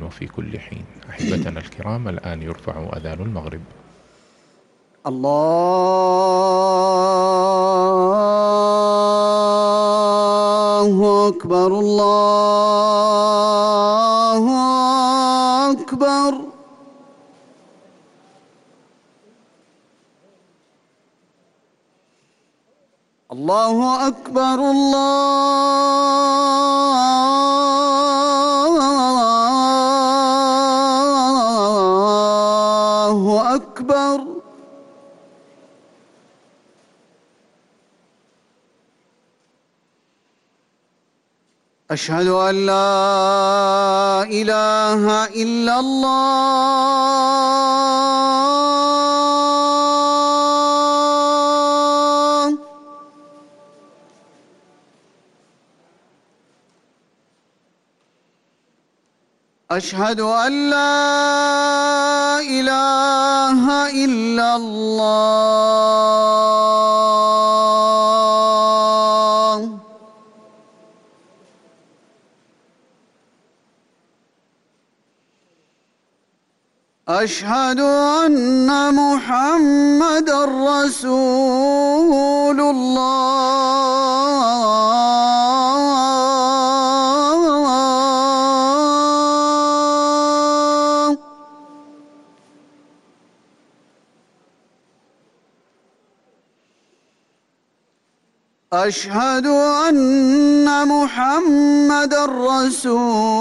مكان وفي كل حين. أحبتنا الكرام، الآن يرفع أذان المغرب. الله أكبر الله أكبر. الله أكبر، الله أكبر أشهد أن لا إله إلا الله أشهد أن لا إله إلا الله أشهد أن محمد رسول الله أشهد أن محمد رسول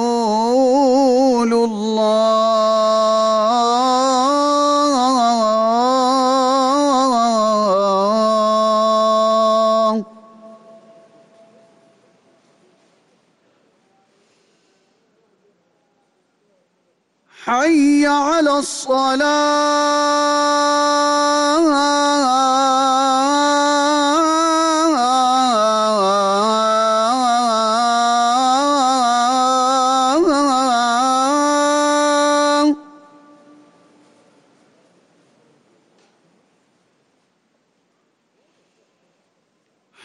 الله. حي على الصلاة.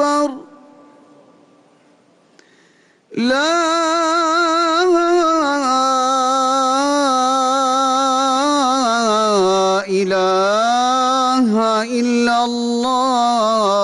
أكبر لا إله الا الله